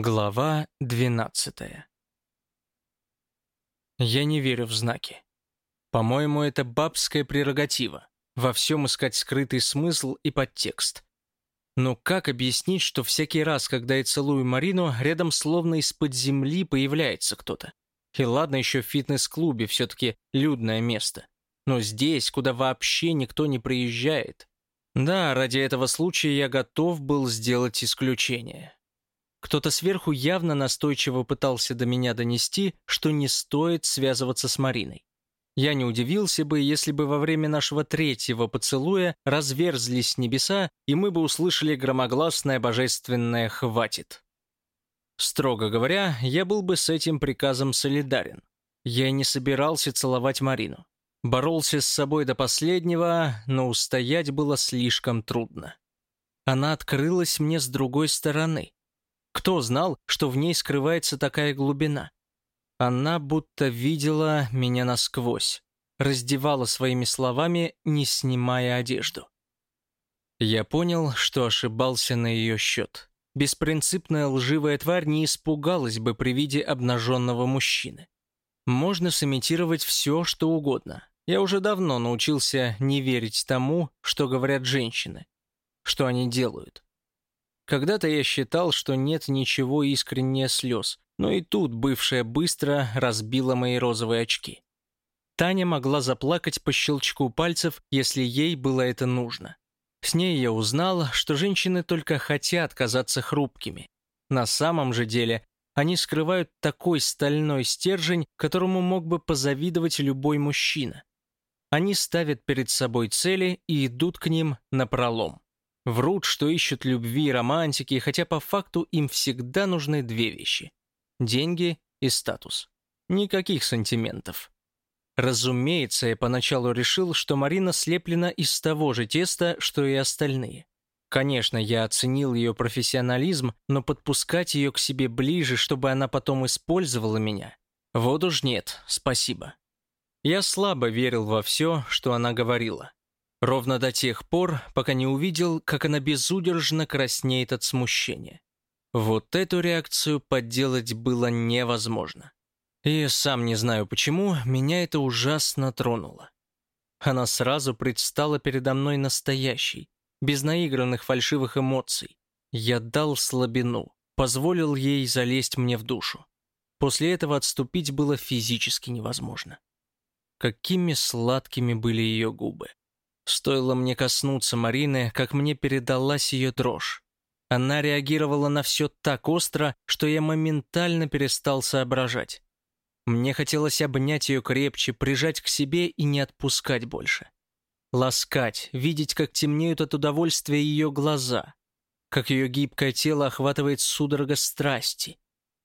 Глава 12 Я не верю в знаки. По-моему, это бабская прерогатива. Во всем искать скрытый смысл и подтекст. Но как объяснить, что всякий раз, когда я целую Марину, рядом словно из-под земли появляется кто-то? И ладно, еще в фитнес-клубе все-таки людное место. Но здесь, куда вообще никто не приезжает. Да, ради этого случая я готов был сделать исключение. Кто-то сверху явно настойчиво пытался до меня донести, что не стоит связываться с Мариной. Я не удивился бы, если бы во время нашего третьего поцелуя разверзлись небеса, и мы бы услышали громогласное божественное «хватит». Строго говоря, я был бы с этим приказом солидарен. Я не собирался целовать Марину. Боролся с собой до последнего, но устоять было слишком трудно. Она открылась мне с другой стороны. Кто знал, что в ней скрывается такая глубина? Она будто видела меня насквозь, раздевала своими словами, не снимая одежду. Я понял, что ошибался на ее счет. Беспринципная лживая тварь не испугалась бы при виде обнаженного мужчины. Можно сымитировать все, что угодно. Я уже давно научился не верить тому, что говорят женщины, что они делают. Когда-то я считал, что нет ничего искреннее слез, но и тут бывшая быстро разбила мои розовые очки. Таня могла заплакать по щелчку пальцев, если ей было это нужно. С ней я узнал, что женщины только хотят казаться хрупкими. На самом же деле они скрывают такой стальной стержень, которому мог бы позавидовать любой мужчина. Они ставят перед собой цели и идут к ним напролом. Врут, что ищут любви романтики, хотя по факту им всегда нужны две вещи – деньги и статус. Никаких сантиментов. Разумеется, я поначалу решил, что Марина слеплена из того же теста, что и остальные. Конечно, я оценил ее профессионализм, но подпускать ее к себе ближе, чтобы она потом использовала меня, вот уж нет, спасибо. Я слабо верил во все, что она говорила. Ровно до тех пор, пока не увидел, как она безудержно краснеет от смущения. Вот эту реакцию подделать было невозможно. И сам не знаю почему, меня это ужасно тронуло. Она сразу предстала передо мной настоящей, без наигранных фальшивых эмоций. Я дал слабину, позволил ей залезть мне в душу. После этого отступить было физически невозможно. Какими сладкими были ее губы. Стоило мне коснуться Марины, как мне передалась ее дрожь. Она реагировала на все так остро, что я моментально перестал соображать. Мне хотелось обнять ее крепче, прижать к себе и не отпускать больше. Ласкать, видеть, как темнеют от удовольствия ее глаза, как ее гибкое тело охватывает судорога страсти.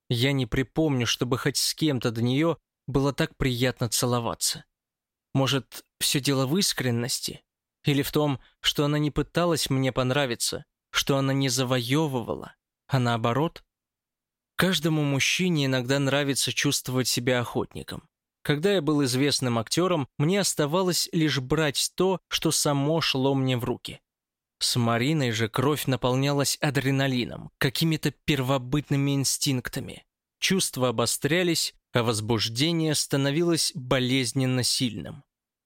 Я не припомню, чтобы хоть с кем-то до нее было так приятно целоваться. Может, все дело в искренности? Или в том, что она не пыталась мне понравиться, что она не завоевывала, а наоборот? Каждому мужчине иногда нравится чувствовать себя охотником. Когда я был известным актером, мне оставалось лишь брать то, что само шло мне в руки. С Мариной же кровь наполнялась адреналином, какими-то первобытными инстинктами. Чувства обострялись, а возбуждение становилось болезненно сильным.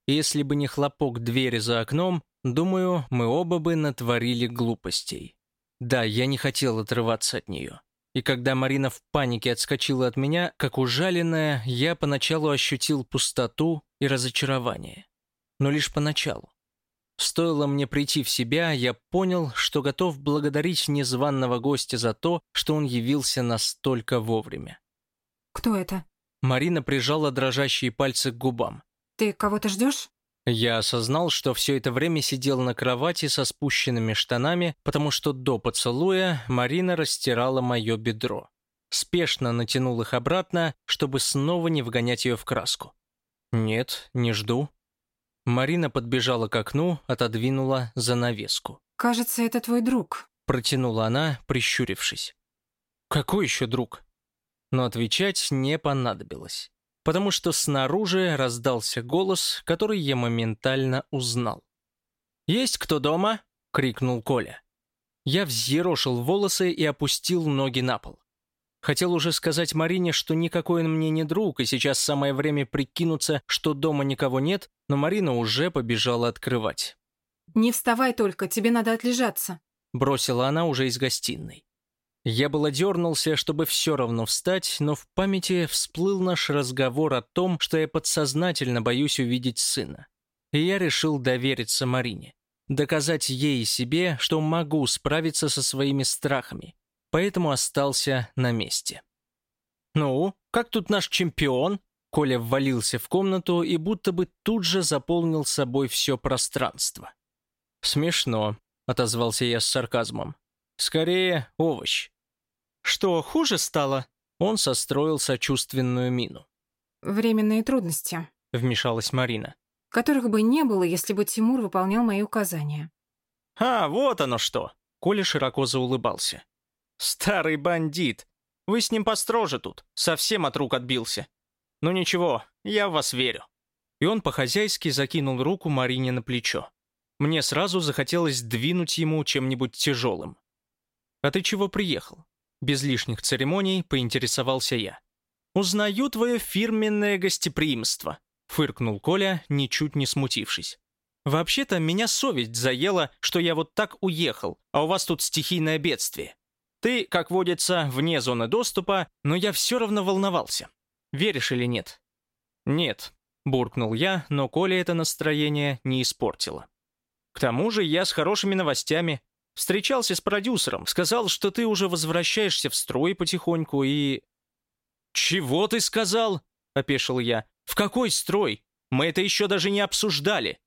Если бы не хлопок двери за окном, думаю, мы оба бы натворили глупостей. Да, я не хотел отрываться от нее. И когда Марина в панике отскочила от меня, как ужаленная, я поначалу ощутил пустоту и разочарование. Но лишь поначалу. Стоило мне прийти в себя, я понял, что готов благодарить незваного гостя за то, что он явился настолько вовремя. «Кто это?» Марина прижала дрожащие пальцы к губам. «Ты кого-то ждешь?» Я осознал, что все это время сидел на кровати со спущенными штанами, потому что до поцелуя Марина растирала мое бедро. Спешно натянул их обратно, чтобы снова не вгонять ее в краску. «Нет, не жду». Марина подбежала к окну, отодвинула занавеску. «Кажется, это твой друг», — протянула она, прищурившись. «Какой еще друг?» Но отвечать не понадобилось потому что снаружи раздался голос, который я моментально узнал. «Есть кто дома?» — крикнул Коля. Я взъерошил волосы и опустил ноги на пол. Хотел уже сказать Марине, что никакой он мне не друг, и сейчас самое время прикинуться, что дома никого нет, но Марина уже побежала открывать. «Не вставай только, тебе надо отлежаться», — бросила она уже из гостиной. Я было дернулся, чтобы все равно встать, но в памяти всплыл наш разговор о том, что я подсознательно боюсь увидеть сына. И я решил довериться Марине, доказать ей и себе, что могу справиться со своими страхами, поэтому остался на месте. «Ну, как тут наш чемпион?» Коля ввалился в комнату и будто бы тут же заполнил собой все пространство. «Смешно», — отозвался я с сарказмом. «Скорее, овощ». «Что, хуже стало?» Он состроил сочувственную мину. «Временные трудности», — вмешалась Марина. «Которых бы не было, если бы Тимур выполнял мои указания». «А, вот оно что!» Коля широко заулыбался. «Старый бандит! Вы с ним построже тут, совсем от рук отбился. Ну ничего, я в вас верю». И он по-хозяйски закинул руку Марине на плечо. Мне сразу захотелось двинуть ему чем-нибудь тяжелым. «А ты чего приехал?» Без лишних церемоний поинтересовался я. «Узнаю твое фирменное гостеприимство», — фыркнул Коля, ничуть не смутившись. «Вообще-то меня совесть заела, что я вот так уехал, а у вас тут стихийное бедствие. Ты, как водится, вне зоны доступа, но я все равно волновался. Веришь или нет?» «Нет», — буркнул я, но Коля это настроение не испортило. «К тому же я с хорошими новостями. Встречался с продюсером, сказал, что ты уже возвращаешься в строй потихоньку и...» «Чего ты сказал?» — опешил я. «В какой строй? Мы это еще даже не обсуждали».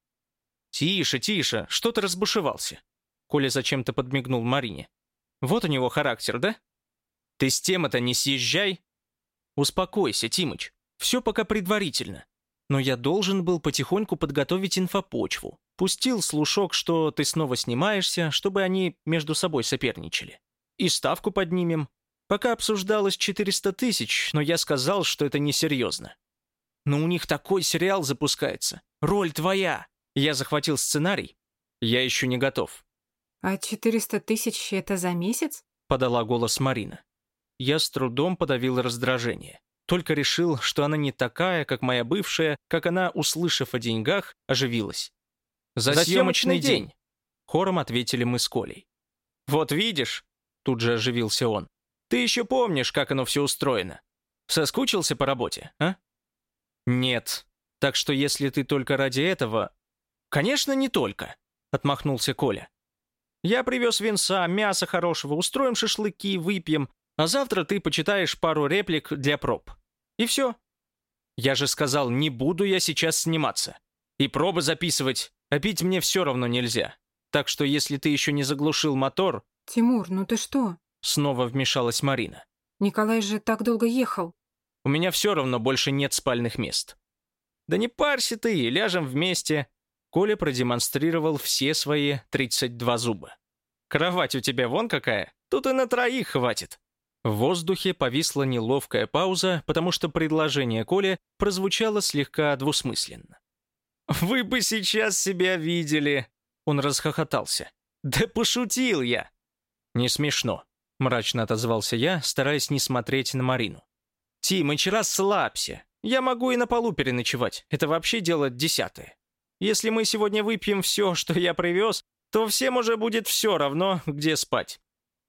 «Тише, тише, что ты разбушевался?» Коля зачем-то подмигнул Марине. Вот у него характер, да? Ты с тем-то не съезжай. Успокойся, Тимыч. Все пока предварительно. Но я должен был потихоньку подготовить инфопочву. Пустил слушок, что ты снова снимаешься, чтобы они между собой соперничали. И ставку поднимем. Пока обсуждалось 400 тысяч, но я сказал, что это несерьезно. Но у них такой сериал запускается. Роль твоя. Я захватил сценарий. Я еще не готов. «А 400 тысяч — это за месяц?» — подала голос Марина. Я с трудом подавил раздражение. Только решил, что она не такая, как моя бывшая, как она, услышав о деньгах, оживилась. «За, За съемочный день!», день. Хором ответили мы с Колей. «Вот видишь!» — тут же оживился он. «Ты еще помнишь, как оно все устроено? Соскучился по работе, а?» «Нет. Так что если ты только ради этого...» «Конечно, не только», — отмахнулся Коля. Я привез винца, мяса хорошего, устроим шашлыки, выпьем, а завтра ты почитаешь пару реплик для проб. И все. Я же сказал, не буду я сейчас сниматься. И пробы записывать, а пить мне все равно нельзя. Так что если ты еще не заглушил мотор... Тимур, ну ты что? Снова вмешалась Марина. Николай же так долго ехал. У меня все равно больше нет спальных мест. Да не парься ты, ляжем вместе. Коля продемонстрировал все свои 32 зуба. «Кровать у тебя вон какая, тут и на троих хватит». В воздухе повисла неловкая пауза, потому что предложение Коли прозвучало слегка двусмысленно. «Вы бы сейчас себя видели!» Он расхохотался. «Да пошутил я!» «Не смешно», — мрачно отозвался я, стараясь не смотреть на Марину. «Тимыч, расслабься. Я могу и на полу переночевать. Это вообще дело десятое. Если мы сегодня выпьем все, что я привез, то всем уже будет все равно, где спать.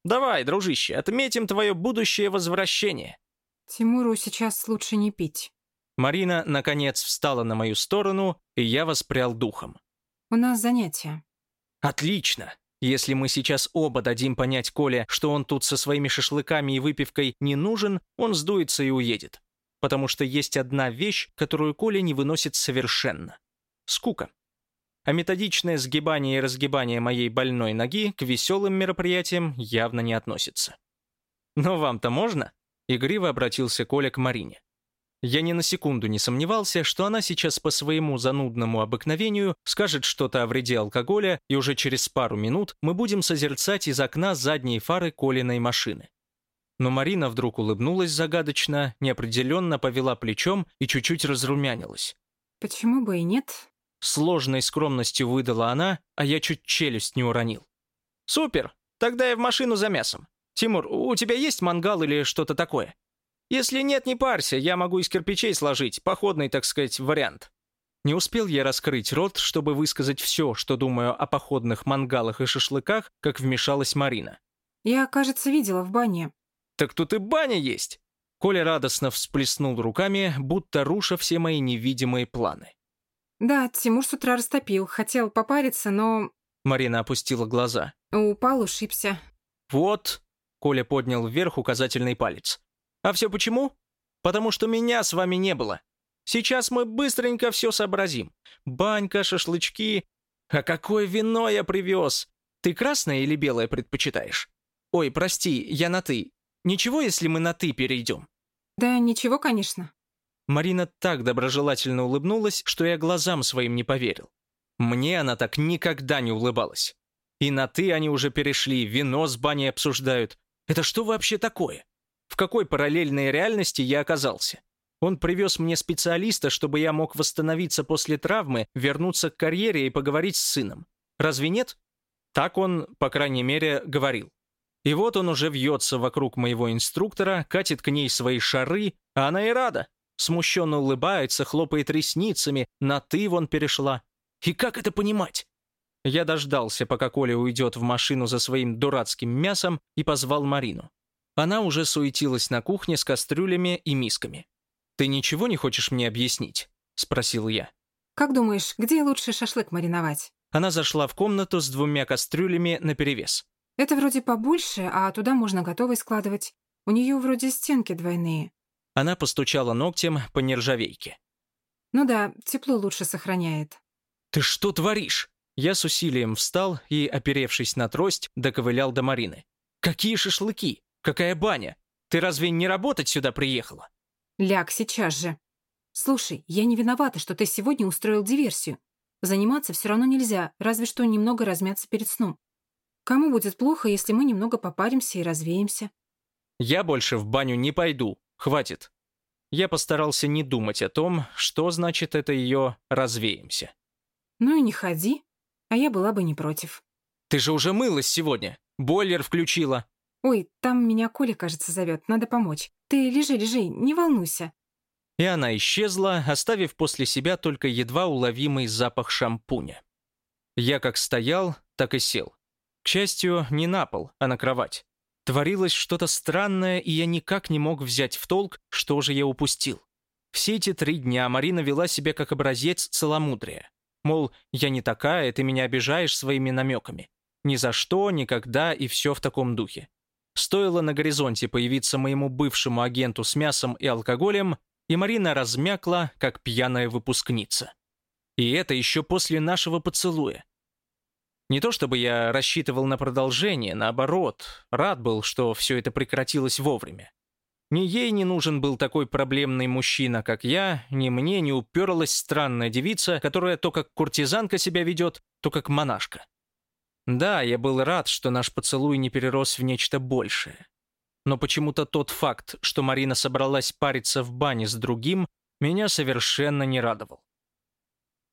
Давай, дружище, отметим твое будущее возвращение». «Тимуру сейчас лучше не пить». Марина, наконец, встала на мою сторону, и я воспрял духом. «У нас занятия». «Отлично. Если мы сейчас оба дадим понять Коле, что он тут со своими шашлыками и выпивкой не нужен, он сдуется и уедет. Потому что есть одна вещь, которую Коля не выносит совершенно скука. А методичное сгибание и разгибание моей больной ноги к веселым мероприятиям явно не относится. «Но вам-то можно?» — игриво обратился Коля к Марине. Я ни на секунду не сомневался, что она сейчас по своему занудному обыкновению скажет что-то о вреде алкоголя, и уже через пару минут мы будем созерцать из окна задней фары Колиной машины. Но Марина вдруг улыбнулась загадочно, неопределенно повела плечом и чуть-чуть разрумянилась. «Почему бы и нет?» Сложной скромностью выдала она, а я чуть челюсть не уронил. «Супер! Тогда я в машину за мясом. Тимур, у тебя есть мангал или что-то такое? Если нет, не парься, я могу из кирпичей сложить, походный, так сказать, вариант». Не успел я раскрыть рот, чтобы высказать все, что думаю о походных мангалах и шашлыках, как вмешалась Марина. Я, кажется, видела в бане. «Так тут и баня есть!» Коля радостно всплеснул руками, будто руша все мои невидимые планы. Да, Тимур с утра растопил, хотел попариться, но... Марина опустила глаза. Упал, ушибся. «Вот!» Коля поднял вверх указательный палец. «А все почему? Потому что меня с вами не было. Сейчас мы быстренько все сообразим. Банька, шашлычки. А какое вино я привез! Ты красное или белое предпочитаешь? Ой, прости, я на «ты». Ничего, если мы на «ты» перейдем?» Да ничего, конечно. Марина так доброжелательно улыбнулась, что я глазам своим не поверил. Мне она так никогда не улыбалась. И на «ты» они уже перешли, вино с баней обсуждают. Это что вообще такое? В какой параллельной реальности я оказался? Он привез мне специалиста, чтобы я мог восстановиться после травмы, вернуться к карьере и поговорить с сыном. Разве нет? Так он, по крайней мере, говорил. И вот он уже вьется вокруг моего инструктора, катит к ней свои шары, а она и рада. Смущенно улыбается, хлопает ресницами, на «ты» вон перешла. И как это понимать? Я дождался, пока Коля уйдет в машину за своим дурацким мясом и позвал Марину. Она уже суетилась на кухне с кастрюлями и мисками. «Ты ничего не хочешь мне объяснить?» — спросил я. Как думаешь, где лучше шашлык мариновать? Она зашла в комнату с двумя кастрюлями наперевес. Это вроде побольше, а туда можно готовый складывать. У нее вроде стенки двойные. Она постучала ногтем по нержавейке. Ну да, тепло лучше сохраняет. «Ты что творишь?» Я с усилием встал и, оперевшись на трость, доковылял до Марины. «Какие шашлыки? Какая баня? Ты разве не работать сюда приехала?» Ляг сейчас же. Слушай, я не виновата, что ты сегодня устроил диверсию. Заниматься все равно нельзя, разве что немного размяться перед сном. Кому будет плохо, если мы немного попаримся и развеемся? Я больше в баню не пойду. Хватит. Я постарался не думать о том, что значит это ее «развеемся». Ну и не ходи, а я была бы не против. Ты же уже мылась сегодня. Бойлер включила. Ой, там меня Коля, кажется, зовет, надо помочь. Ты лежи, лежи, не волнуйся. И она исчезла, оставив после себя только едва уловимый запах шампуня. Я как стоял, так и сел. К счастью, не на пол, а на кровать. Творилось что-то странное, и я никак не мог взять в толк, что же я упустил. Все эти три дня Марина вела себя как образец целомудрия. Мол, я не такая, ты меня обижаешь своими намеками. Ни за что, никогда и все в таком духе. Стоило на горизонте появиться моему бывшему агенту с мясом и алкоголем, и Марина размякла, как пьяная выпускница. И это еще после нашего поцелуя. Не то чтобы я рассчитывал на продолжение, наоборот, рад был, что все это прекратилось вовремя. Ни ей не нужен был такой проблемный мужчина, как я, ни мне не уперлась странная девица, которая то как куртизанка себя ведет, то как монашка. Да, я был рад, что наш поцелуй не перерос в нечто большее. Но почему-то тот факт, что Марина собралась париться в бане с другим, меня совершенно не радовал.